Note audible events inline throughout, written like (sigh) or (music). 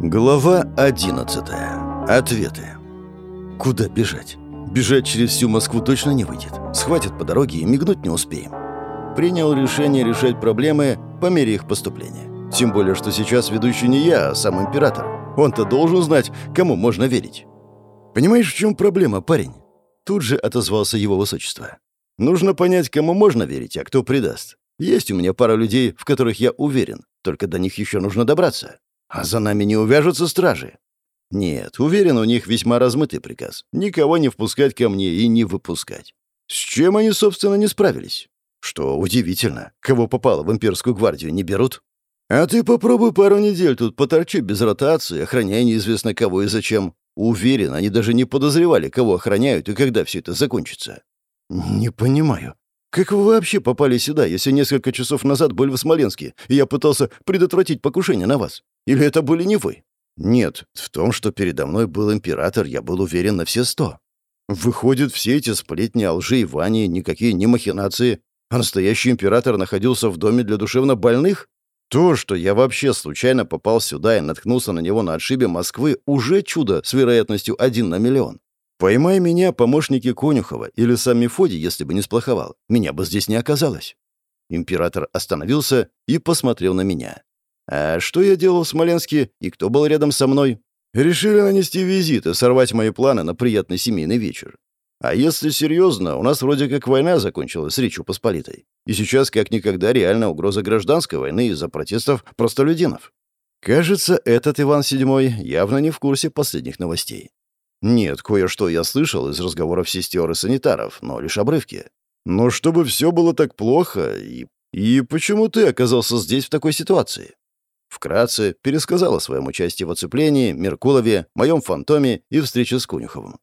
Глава 11. Ответы. Куда бежать? Бежать через всю Москву точно не выйдет. Схватят по дороге и мигнуть не успеем. Принял решение решать проблемы по мере их поступления. Тем более, что сейчас ведущий не я, а сам император. Он-то должен знать, кому можно верить. Понимаешь, в чем проблема, парень? Тут же отозвался его высочество. Нужно понять, кому можно верить, а кто предаст. Есть у меня пара людей, в которых я уверен, только до них еще нужно добраться. А за нами не увяжутся стражи? Нет, уверен, у них весьма размытый приказ. Никого не впускать ко мне и не выпускать. С чем они, собственно, не справились? Что удивительно, кого попало в имперскую гвардию, не берут? А ты попробуй пару недель тут поторчи без ротации, охраняя неизвестно кого и зачем. Уверен, они даже не подозревали, кого охраняют и когда все это закончится. Не понимаю. Как вы вообще попали сюда, если несколько часов назад были в Смоленске, и я пытался предотвратить покушение на вас? Или это были не вы? Нет, в том, что передо мной был император, я был уверен на все сто. Выходит, все эти сплетни о лжи и Ване никакие не махинации, а настоящий император находился в доме для душевнобольных? То, что я вообще случайно попал сюда и наткнулся на него на отшибе Москвы, уже чудо с вероятностью один на миллион. Поймай меня, помощники Конюхова, или сам Мефодий, если бы не сплоховал, меня бы здесь не оказалось. Император остановился и посмотрел на меня. А что я делал в Смоленске и кто был рядом со мной? Решили нанести визит и сорвать мои планы на приятный семейный вечер. А если серьезно, у нас вроде как война закончилась с Речью Посполитой. И сейчас как никогда реальная угроза гражданской войны из-за протестов простолюдинов. Кажется, этот Иван VII явно не в курсе последних новостей. Нет, кое-что я слышал из разговоров сестер и санитаров, но лишь обрывки. Но чтобы все было так плохо, и... И почему ты оказался здесь в такой ситуации? Вкратце пересказал о своем участии в оцеплении, Меркулове, моем фантоме и встрече с Конюховым.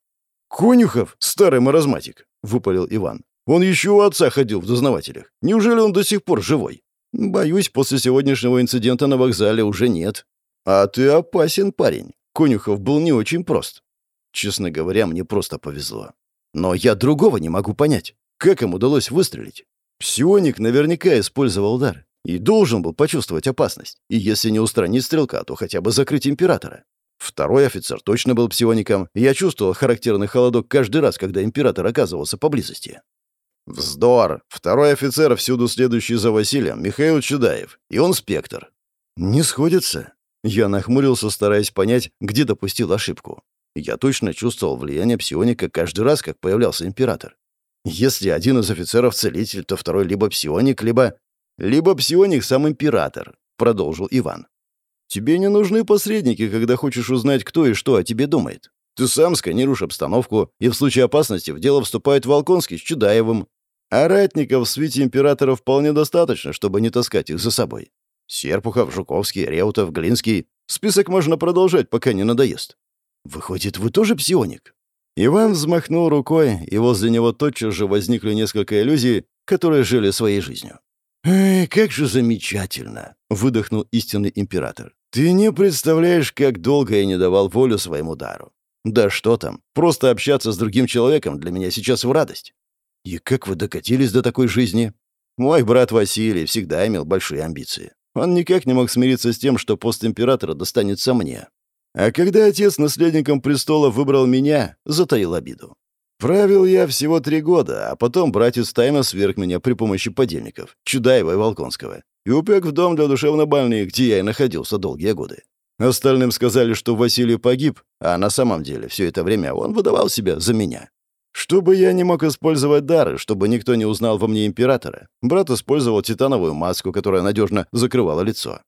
«Конюхов? Старый маразматик!» — выпалил Иван. «Он еще у отца ходил в дознавателях. Неужели он до сих пор живой?» «Боюсь, после сегодняшнего инцидента на вокзале уже нет». «А ты опасен, парень. Конюхов был не очень прост». Честно говоря, мне просто повезло. Но я другого не могу понять. Как им удалось выстрелить? Псионик наверняка использовал удар. И должен был почувствовать опасность. И если не устранить стрелка, то хотя бы закрыть императора. Второй офицер точно был псиоником, я чувствовал характерный холодок каждый раз, когда император оказывался поблизости. Вздор! Второй офицер, всюду следующий за Василием, Михаил Чудаев. И он спектр. Не сходится. Я нахмурился, стараясь понять, где допустил ошибку. Я точно чувствовал влияние псионика каждый раз, как появлялся император. Если один из офицеров целитель, то второй либо псионик, либо... «Либо псионик сам император», — продолжил Иван. «Тебе не нужны посредники, когда хочешь узнать, кто и что о тебе думает. Ты сам сканируешь обстановку, и в случае опасности в дело вступает Волконский с Чудаевым. А ратников в свете императора вполне достаточно, чтобы не таскать их за собой. Серпухов, Жуковский, Реутов, Глинский. Список можно продолжать, пока не надоест. Выходит, вы тоже псионик?» Иван взмахнул рукой, и возле него тотчас же возникли несколько иллюзий, которые жили своей жизнью. «Эй, как же замечательно!» — выдохнул истинный император. «Ты не представляешь, как долго я не давал волю своему дару. Да что там, просто общаться с другим человеком для меня сейчас в радость. И как вы докатились до такой жизни? Мой брат Василий всегда имел большие амбиции. Он никак не мог смириться с тем, что пост императора достанется мне. А когда отец наследником престола выбрал меня, затаил обиду. Правил я всего три года, а потом братец тайно сверг меня при помощи подельников, Чудаева и Волконского, и упек в дом для душевнобольных, где я и находился долгие годы. Остальным сказали, что Василий погиб, а на самом деле все это время он выдавал себя за меня. Чтобы я не мог использовать дары, чтобы никто не узнал во мне императора, брат использовал титановую маску, которая надежно закрывала лицо.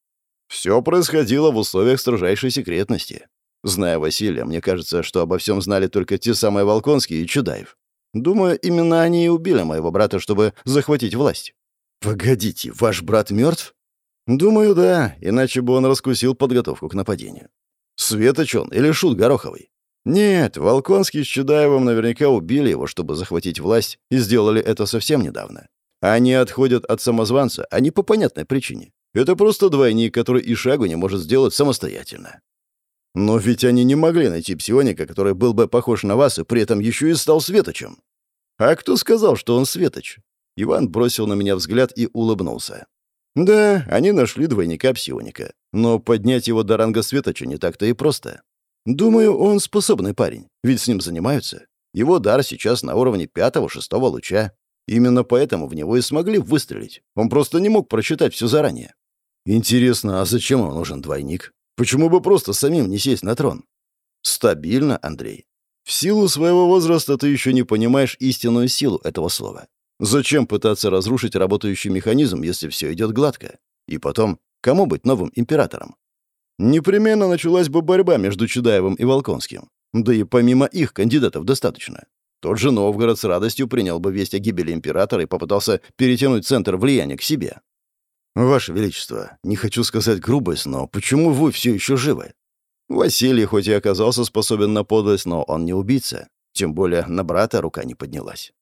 Все происходило в условиях строжайшей секретности. Зная Василия, мне кажется, что обо всем знали только те самые Волконские и Чудаев. Думаю, именно они и убили моего брата, чтобы захватить власть. Погодите, ваш брат мертв? Думаю, да, иначе бы он раскусил подготовку к нападению. Светоч он или Шут Гороховый? Нет, Волконский с Чудаевым наверняка убили его, чтобы захватить власть, и сделали это совсем недавно. Они отходят от самозванца, не по понятной причине. Это просто двойник, который и шагу не может сделать самостоятельно. Но ведь они не могли найти псионика, который был бы похож на вас и при этом еще и стал светочем. А кто сказал, что он светоч? Иван бросил на меня взгляд и улыбнулся. Да, они нашли двойника псионика, но поднять его до ранга светоча не так-то и просто. Думаю, он способный парень, ведь с ним занимаются. Его дар сейчас на уровне пятого-шестого луча. Именно поэтому в него и смогли выстрелить. Он просто не мог прочитать все заранее. Интересно, а зачем ему нужен двойник? Почему бы просто самим не сесть на трон? Стабильно, Андрей. В силу своего возраста ты еще не понимаешь истинную силу этого слова. Зачем пытаться разрушить работающий механизм, если все идет гладко? И потом, кому быть новым императором? Непременно началась бы борьба между Чудаевым и Волконским. Да и помимо их кандидатов достаточно. Тот же Новгород с радостью принял бы весть о гибели императора и попытался перетянуть центр влияния к себе. «Ваше Величество, не хочу сказать грубость, но почему вы все еще живы?» Василий хоть и оказался способен на подлость, но он не убийца. Тем более на брата рука не поднялась.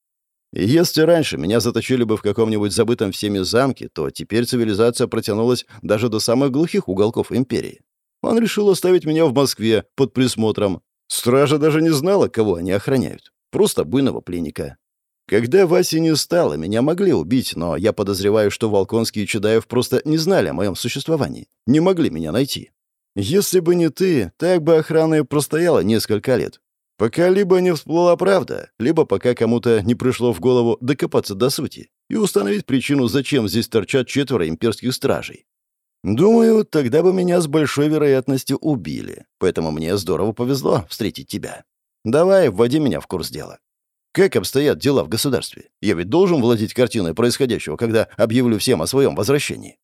Если раньше меня заточили бы в каком-нибудь забытом всеми замке, то теперь цивилизация протянулась даже до самых глухих уголков империи. Он решил оставить меня в Москве под присмотром. Стража даже не знала, кого они охраняют. Просто буйного пленника. Когда Васи не стало, меня могли убить, но я подозреваю, что Волконский и Чудаев просто не знали о моем существовании. Не могли меня найти. Если бы не ты, так бы охрана и простояла несколько лет. Пока либо не всплыла правда, либо пока кому-то не пришло в голову докопаться до сути и установить причину, зачем здесь торчат четверо имперских стражей. Думаю, тогда бы меня с большой вероятностью убили, поэтому мне здорово повезло встретить тебя. Давай, вводи меня в курс дела. Как обстоят дела в государстве? Я ведь должен владеть картиной происходящего, когда объявлю всем о своем возвращении.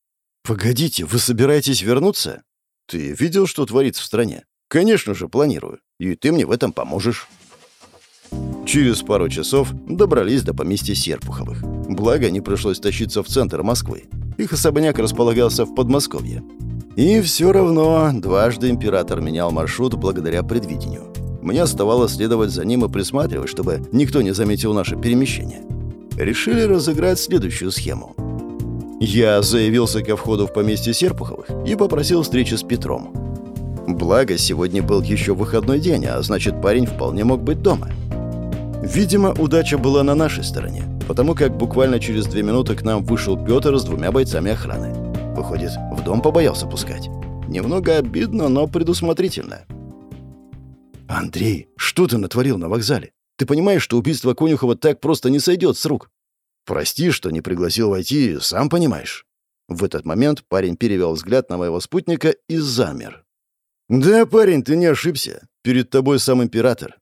Погодите, вы собираетесь вернуться? Ты видел, что творится в стране? Конечно же, планирую. И ты мне в этом поможешь. Через пару часов добрались до поместья Серпуховых. Благо, не пришлось тащиться в центр Москвы. Их особняк располагался в Подмосковье. И все равно дважды император менял маршрут благодаря предвидению. Мне оставалось следовать за ним и присматривать, чтобы никто не заметил наше перемещение. Решили разыграть следующую схему. Я заявился ко входу в поместье Серпуховых и попросил встречи с Петром. Благо, сегодня был еще выходной день, а значит, парень вполне мог быть дома. Видимо, удача была на нашей стороне, потому как буквально через две минуты к нам вышел Петр с двумя бойцами охраны. Выходит, в дом побоялся пускать. Немного обидно, но предусмотрительно. «Андрей, что ты натворил на вокзале? Ты понимаешь, что убийство Конюхова так просто не сойдет с рук?» «Прости, что не пригласил войти, сам понимаешь». В этот момент парень перевел взгляд на моего спутника и замер. «Да, парень, ты не ошибся. Перед тобой сам император».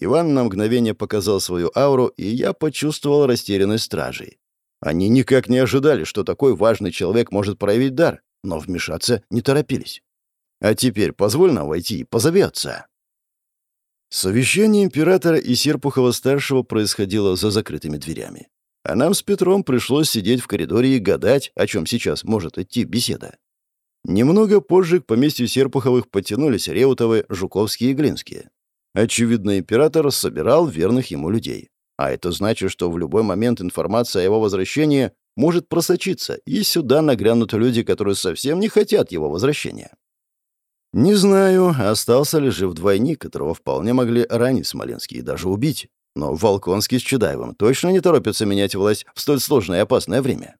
Иван на мгновение показал свою ауру, и я почувствовал растерянность стражей. Они никак не ожидали, что такой важный человек может проявить дар, но вмешаться не торопились. «А теперь позволь нам войти и позови отца». Совещание императора и Серпухова-старшего происходило за закрытыми дверями. А нам с Петром пришлось сидеть в коридоре и гадать, о чем сейчас может идти беседа. Немного позже к поместью Серпуховых потянулись Реутовы, Жуковские и Глинские. Очевидно, император собирал верных ему людей. А это значит, что в любой момент информация о его возвращении может просочиться, и сюда нагрянут люди, которые совсем не хотят его возвращения. Не знаю, остался ли жив двойник, которого вполне могли ранить Смоленский и даже убить. Но Волконский с Чудаевым точно не торопятся менять власть в столь сложное и опасное время.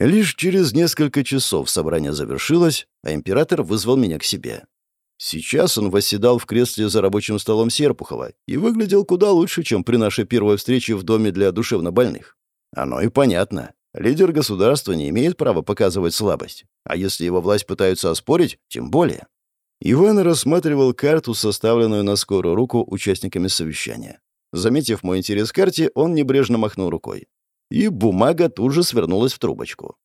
Лишь через несколько часов собрание завершилось, а император вызвал меня к себе. Сейчас он восседал в кресле за рабочим столом Серпухова и выглядел куда лучше, чем при нашей первой встрече в доме для душевнобольных. Оно и понятно. Лидер государства не имеет права показывать слабость. А если его власть пытаются оспорить, тем более. Иван рассматривал карту, составленную на скорую руку участниками совещания. Заметив мой интерес к карте, он небрежно махнул рукой и бумага тут же свернулась в трубочку.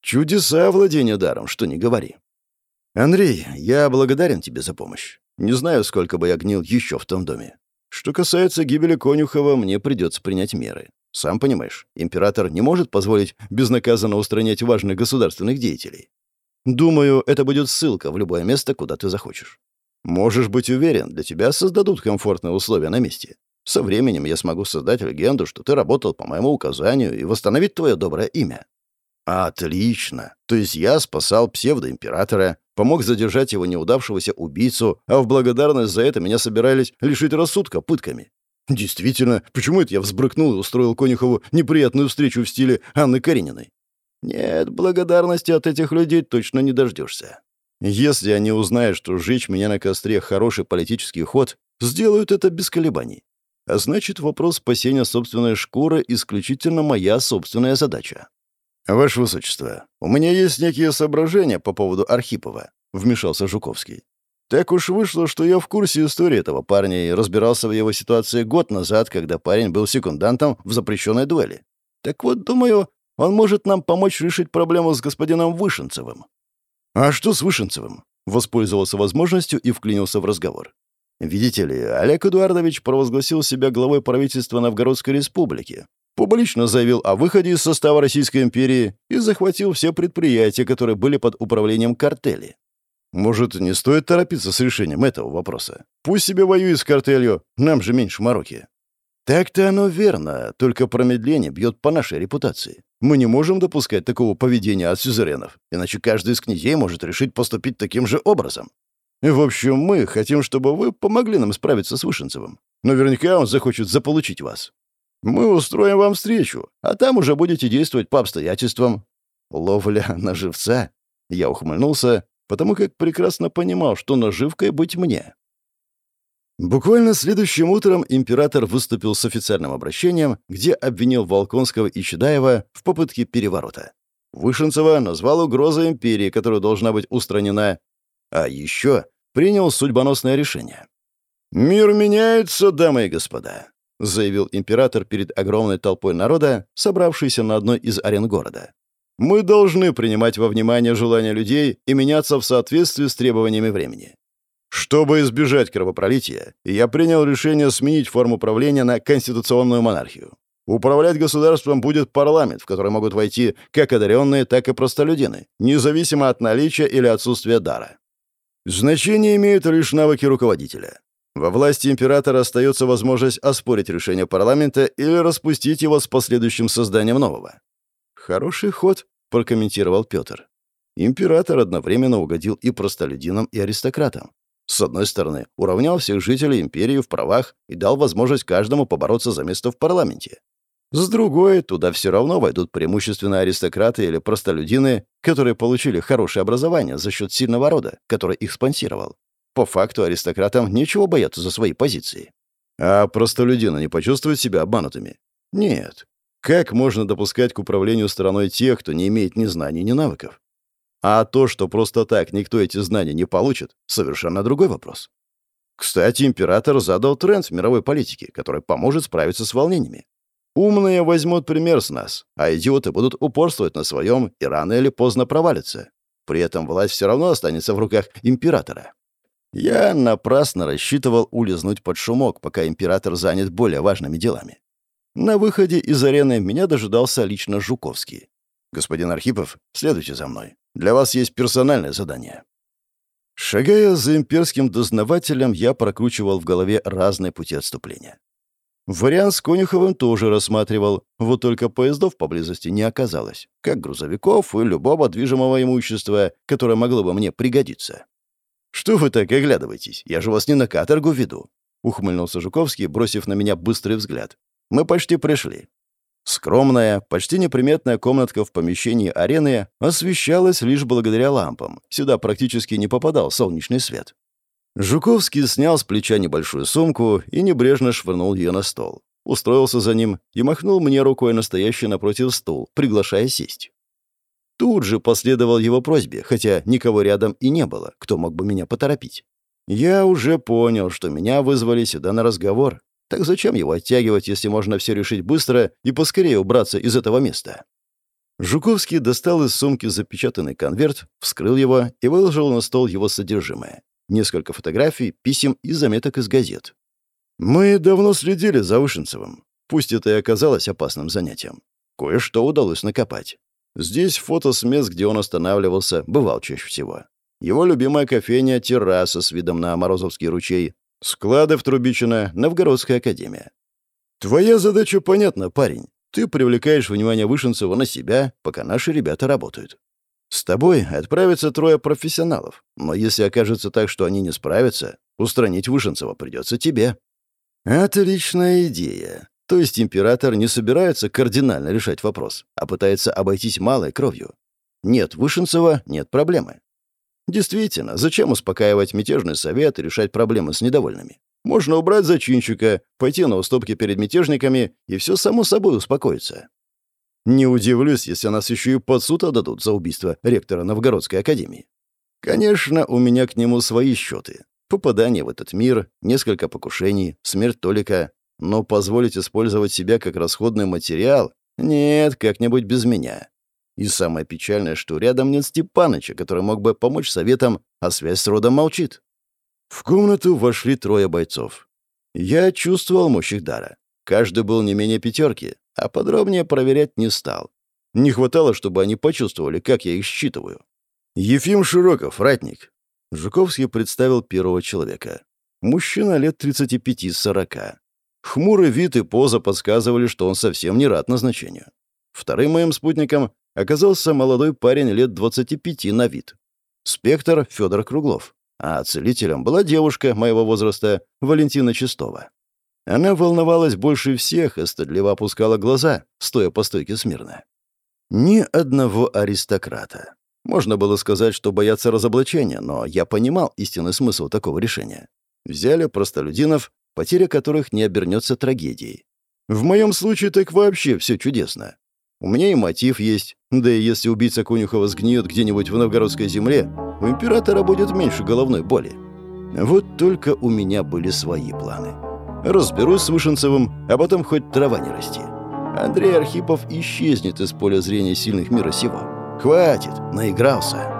Чудеса владения даром, что не говори. Андрей, я благодарен тебе за помощь. Не знаю, сколько бы я гнил еще в том доме. Что касается гибели Конюхова, мне придется принять меры. Сам понимаешь, император не может позволить безнаказанно устранять важных государственных деятелей. Думаю, это будет ссылка в любое место, куда ты захочешь. Можешь быть уверен, для тебя создадут комфортные условия на месте. Со временем я смогу создать легенду, что ты работал по моему указанию и восстановить твое доброе имя». «Отлично. То есть я спасал псевдоимператора, помог задержать его неудавшегося убийцу, а в благодарность за это меня собирались лишить рассудка пытками. Действительно, почему это я взбрыкнул и устроил Конюхову неприятную встречу в стиле Анны Карениной? Нет, благодарности от этих людей точно не дождешься. Если они узнают, что сжечь меня на костре — хороший политический ход, сделают это без колебаний. А значит, вопрос спасения собственной шкуры — исключительно моя собственная задача. «Ваше Высочество, у меня есть некие соображения по поводу Архипова», — вмешался Жуковский. «Так уж вышло, что я в курсе истории этого парня и разбирался в его ситуации год назад, когда парень был секундантом в запрещенной дуэли. Так вот, думаю, он может нам помочь решить проблему с господином Вышенцевым». «А что с Вышенцевым?» Воспользовался возможностью и вклинился в разговор. Видите ли, Олег Эдуардович провозгласил себя главой правительства Новгородской республики, публично заявил о выходе из состава Российской империи и захватил все предприятия, которые были под управлением картели. Может, не стоит торопиться с решением этого вопроса? Пусть себе воюет с картелью, нам же меньше мороки. Так-то оно верно, только промедление бьет по нашей репутации. Мы не можем допускать такого поведения от сюзеренов, иначе каждый из князей может решить поступить таким же образом. В общем, мы хотим, чтобы вы помогли нам справиться с Вышинцевым. Наверняка он захочет заполучить вас. Мы устроим вам встречу, а там уже будете действовать по обстоятельствам». Ловля (laughs) на живца? Я ухмыльнулся, потому как прекрасно понимал, что наживкой быть мне. Буквально следующим утром император выступил с официальным обращением, где обвинил Волконского и Чедаева в попытке переворота. Вышинцева назвал угрозой империи, которая должна быть устранена, а еще принял судьбоносное решение. «Мир меняется, дамы и господа», — заявил император перед огромной толпой народа, собравшейся на одной из арен города. «Мы должны принимать во внимание желания людей и меняться в соответствии с требованиями времени. Чтобы избежать кровопролития, я принял решение сменить форму правления на конституционную монархию. Управлять государством будет парламент, в который могут войти как одаренные, так и простолюдины, независимо от наличия или отсутствия дара. Значение имеют лишь навыки руководителя. Во власти императора остается возможность оспорить решение парламента или распустить его с последующим созданием нового. «Хороший ход», — прокомментировал Петр. Император одновременно угодил и простолюдинам, и аристократам. С одной стороны, уравнял всех жителей империи в правах и дал возможность каждому побороться за место в парламенте. С другой, туда все равно войдут преимущественно аристократы или простолюдины, которые получили хорошее образование за счет сильного рода, который их спонсировал. По факту аристократам нечего бояться за свои позиции. А простолюдины не почувствуют себя обманутыми? Нет. Как можно допускать к управлению страной тех, кто не имеет ни знаний, ни навыков? А то, что просто так никто эти знания не получит, совершенно другой вопрос. Кстати, император задал тренд в мировой политике, который поможет справиться с волнениями. Умные возьмут пример с нас, а идиоты будут упорствовать на своем и рано или поздно провалятся. При этом власть все равно останется в руках императора. Я напрасно рассчитывал улизнуть под шумок, пока император занят более важными делами. На выходе из арены меня дожидался лично Жуковский. «Господин Архипов, следуйте за мной. Для вас есть персональное задание». Шагая за имперским дознавателем, я прокручивал в голове разные пути отступления. Вариант с Конюховым тоже рассматривал, вот только поездов поблизости не оказалось, как грузовиков и любого движимого имущества, которое могло бы мне пригодиться. «Что вы так оглядываетесь? Я же вас не на каторгу веду», — ухмыльнулся Жуковский, бросив на меня быстрый взгляд. «Мы почти пришли». Скромная, почти неприметная комнатка в помещении арены освещалась лишь благодаря лампам. Сюда практически не попадал солнечный свет. Жуковский снял с плеча небольшую сумку и небрежно швырнул ее на стол. Устроился за ним и махнул мне рукой настоящий напротив стул, приглашая сесть. Тут же последовал его просьбе, хотя никого рядом и не было, кто мог бы меня поторопить. Я уже понял, что меня вызвали сюда на разговор. Так зачем его оттягивать, если можно все решить быстро и поскорее убраться из этого места? Жуковский достал из сумки запечатанный конверт, вскрыл его и выложил на стол его содержимое несколько фотографий, писем и заметок из газет. Мы давно следили за Вышинцевым. Пусть это и оказалось опасным занятием. Кое-что удалось накопать. Здесь фото с мест, где он останавливался, бывал чаще всего. Его любимая кофейня — терраса с видом на Морозовский ручей, склады в Трубичино, Новгородская академия. Твоя задача понятна, парень. Ты привлекаешь внимание Вышинцева на себя, пока наши ребята работают. С тобой отправятся трое профессионалов, но если окажется так, что они не справятся, устранить Вышинцева придется тебе». «Отличная идея. То есть император не собирается кардинально решать вопрос, а пытается обойтись малой кровью. Нет Вышинцева — нет проблемы. Действительно, зачем успокаивать мятежный совет и решать проблемы с недовольными? Можно убрать зачинщика, пойти на уступки перед мятежниками, и все само собой успокоится. Не удивлюсь, если нас еще и под суд отдадут за убийство ректора Новгородской академии. Конечно, у меня к нему свои счеты. Попадание в этот мир, несколько покушений, смерть Толика. Но позволить использовать себя как расходный материал? Нет, как-нибудь без меня. И самое печальное, что рядом нет Степаныча, который мог бы помочь советам, а связь с родом молчит. В комнату вошли трое бойцов. Я чувствовал мощь их дара. Каждый был не менее пятерки, а подробнее проверять не стал. Не хватало, чтобы они почувствовали, как я их считываю. «Ефим Широков, ратник». Жуковский представил первого человека. Мужчина лет 35-40. Хмурый вид и поза подсказывали, что он совсем не рад назначению. Вторым моим спутником оказался молодой парень лет 25 на вид. Спектр Федор Круглов а целителем была девушка моего возраста, Валентина Чистова. Она волновалась больше всех и стыдливо опускала глаза, стоя по стойке смирно. Ни одного аристократа. Можно было сказать, что боятся разоблачения, но я понимал истинный смысл такого решения. Взяли простолюдинов, потеря которых не обернется трагедией. В моем случае так вообще все чудесно. У меня и мотив есть, да и если убийца Конюхова сгниет где-нибудь в новгородской земле, у императора будет меньше головной боли. Вот только у меня были свои планы. Разберусь с Вышинцевым, а потом хоть трава не расти. Андрей Архипов исчезнет из поля зрения сильных мира сего. Хватит, наигрался.